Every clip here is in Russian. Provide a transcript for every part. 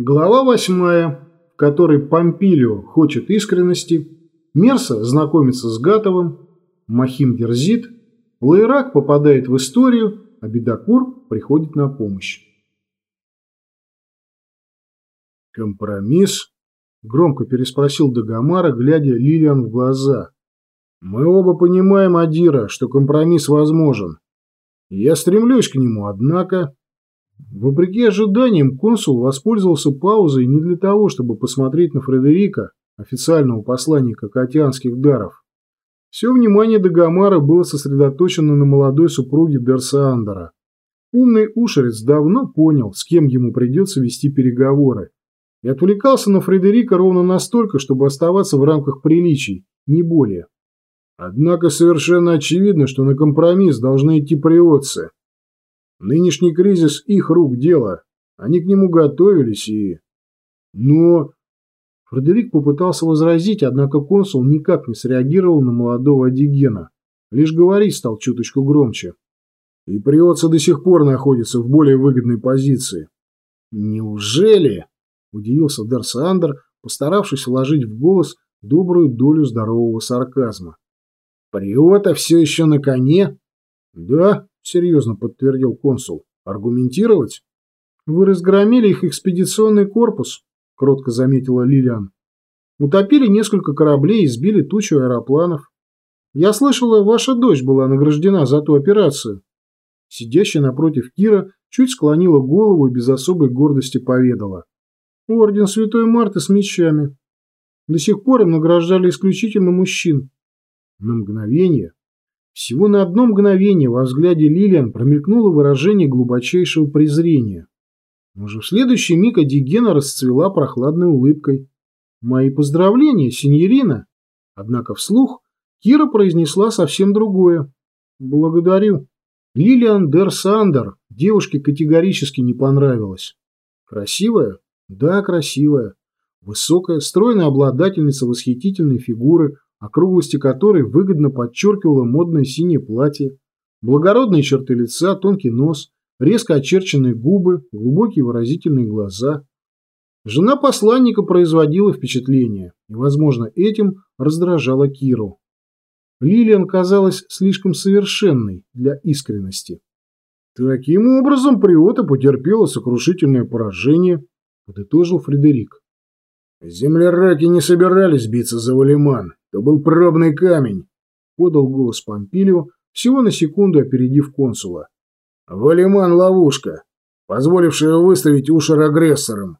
Глава восьмая, в которой Помпилио хочет искренности, Мерса знакомится с Гатовым, Махим дерзит, Лайрак попадает в историю, а Бедокур приходит на помощь. «Компромисс?» – громко переспросил Дагомара, глядя Лилиан в глаза. «Мы оба понимаем, Адира, что компромисс возможен. Я стремлюсь к нему, однако...» Вопреки ожиданиям, консул воспользовался паузой не для того, чтобы посмотреть на Фредерика, официального посланника Катянских даров. Все внимание Дагомара было сосредоточено на молодой супруге Дерсаандера. Умный ушерец давно понял, с кем ему придется вести переговоры, и отвлекался на Фредерика ровно настолько, чтобы оставаться в рамках приличий, не более. Однако совершенно очевидно, что на компромисс должны идти приотцы. Нынешний кризис их рук дело. Они к нему готовились и... Но... Фредерик попытался возразить, однако консул никак не среагировал на молодого Адигена. Лишь говорить стал чуточку громче. И приотцы до сих пор находится в более выгодной позиции. «Неужели?» – удивился Дарсандер, постаравшись вложить в голос добрую долю здорового сарказма. «Приота все еще на коне?» «Да», серьезно подтвердил консул. Аргументировать? Вы разгромили их экспедиционный корпус, кротко заметила Лилиан. Утопили несколько кораблей и сбили тучу аэропланов. Я слышала, ваша дочь была награждена за ту операцию. Сидящая напротив Кира чуть склонила голову и без особой гордости поведала. Орден Святой Марты с мечами. До сих пор им награждали исключительно мужчин. На мгновение всего на одно мгновение во взгляде Лилиан промелькнуло выражение глубочайшего презрения. Но уже в следующий миг Адигена расцвела прохладной улыбкой. «Мои поздравления, синьорина!» Однако вслух Кира произнесла совсем другое. «Благодарю». Лилиан Дер Сандер девушке категорически не понравилась. Красивая? Да, красивая. Высокая, стройная обладательница восхитительной фигуры – округлости которой выгодно подчеркивало модное синее платье, благородные черты лица, тонкий нос, резко очерченные губы, глубокие выразительные глаза. Жена посланника производила впечатление, и, возможно, этим раздражала Киру. Лилиан казалась слишком совершенной для искренности. Таким образом, Приота потерпела сокрушительное поражение, подытожил Фредерик. Земляраки не собирались биться за Валиман. То был пробный камень, подал голос Помпилио, всего на секунду опередив консула. Валиман ловушка, позволившая выставить ушер агрессорам.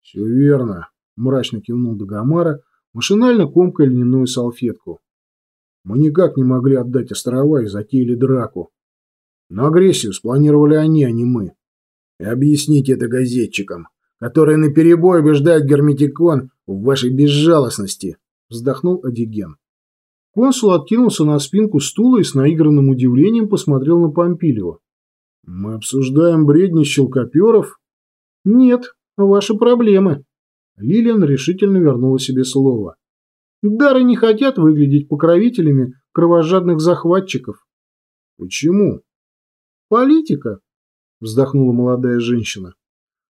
Все верно, мрачно кивнул Дагомара, машинально комкая льняную салфетку. Мы никак не могли отдать острова и затеяли драку. Но агрессию спланировали они, а не мы. И объясните это газетчикам, которые наперебой убеждают Герметикон в вашей безжалостности вздохнул Адиген. Консул откинулся на спинку стула и с наигранным удивлением посмотрел на Помпилио. «Мы обсуждаем бредни щелкоперов?» «Нет, ваши проблемы». Лилиан решительно вернула себе слово. «Дары не хотят выглядеть покровителями кровожадных захватчиков». «Почему?» «Политика», — вздохнула молодая женщина.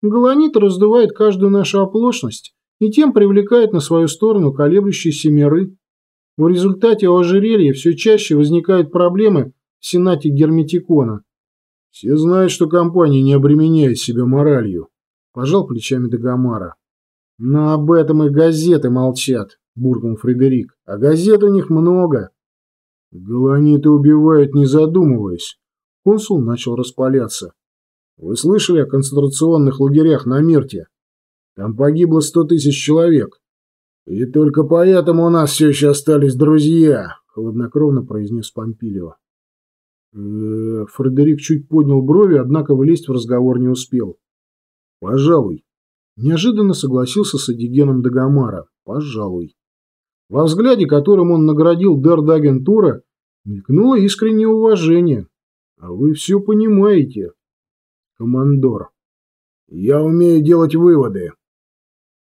«Галанит раздувает каждую нашу оплошность и тем привлекает на свою сторону колеблющиеся миры. В результате у ожерелья все чаще возникают проблемы в Сенате Герметикона. Все знают, что компания не обременяет себя моралью, пожал плечами Дагомара. Но об этом и газеты молчат, буркнул Фредерик. А газет у них много. Галаниты убивают, не задумываясь. Консул начал распаляться. Вы слышали о концентрационных лагерях на Мирте? Там погибло сто тысяч человек. И только поэтому у нас все еще остались друзья, хладнокровно произнес Помпилио. Э Фредерик чуть поднял брови, однако влезть в разговор не успел. Пожалуй. Неожиданно согласился с Адигеном Дагомара. Пожалуй. Во взгляде, которым он наградил Дерда агентура, мелькнуло искреннее уважение. А вы все понимаете. Командор. Я умею делать выводы,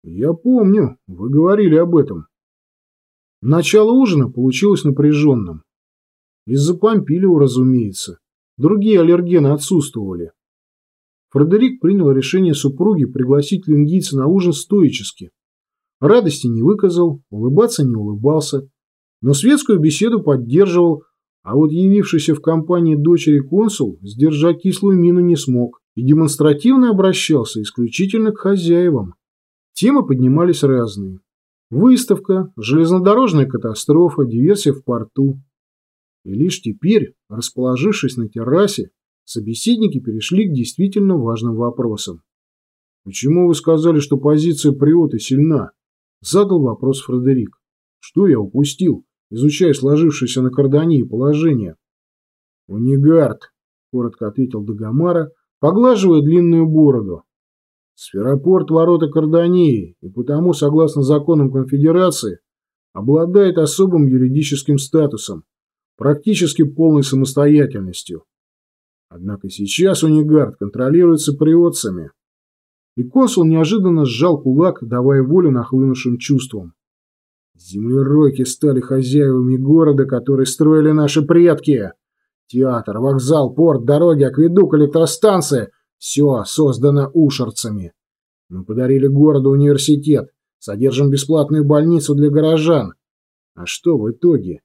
«Я помню, вы говорили об этом». Начало ужина получилось напряженным. Из-за Помпилио, разумеется. Другие аллергены отсутствовали. Фредерик принял решение супруги пригласить лингийца на ужин стоически. Радости не выказал, улыбаться не улыбался, но светскую беседу поддерживал, а вот явившийся в компании дочери консул сдержать кислую мину не смог и демонстративно обращался исключительно к хозяевам. Темы поднимались разные. Выставка, железнодорожная катастрофа, диверсия в порту. И лишь теперь, расположившись на террасе, собеседники перешли к действительно важным вопросам. «Почему вы сказали, что позиция Приота сильна?» – задал вопрос Фредерик. «Что я упустил, изучая сложившееся на Кардании положение?» «Унигард», – коротко ответил Дагомара, поглаживая длинную бороду. Сферопорт – ворота Кардании, и потому, согласно законам конфедерации, обладает особым юридическим статусом, практически полной самостоятельностью. Однако сейчас Унигард контролируется приотцами. И консул неожиданно сжал кулак, давая волю нахлынувшим чувствам. Землеройки стали хозяевами города, который строили наши предки. Театр, вокзал, порт, дороги, акведук, электростанция – все создано ушерцами. Мы подарили городу университет, содержим бесплатную больницу для горожан. А что в итоге?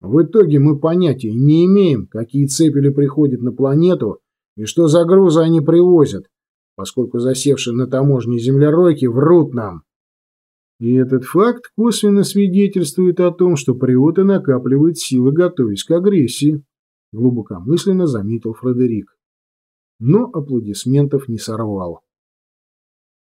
В итоге мы понятия не имеем, какие цепели приходят на планету и что за грузы они привозят, поскольку засевшие на таможне землеройки врут нам. И этот факт косвенно свидетельствует о том, что приоты накапливают силы, готовясь к агрессии, глубокомысленно заметил Фредерик. Но аплодисментов не сорвал.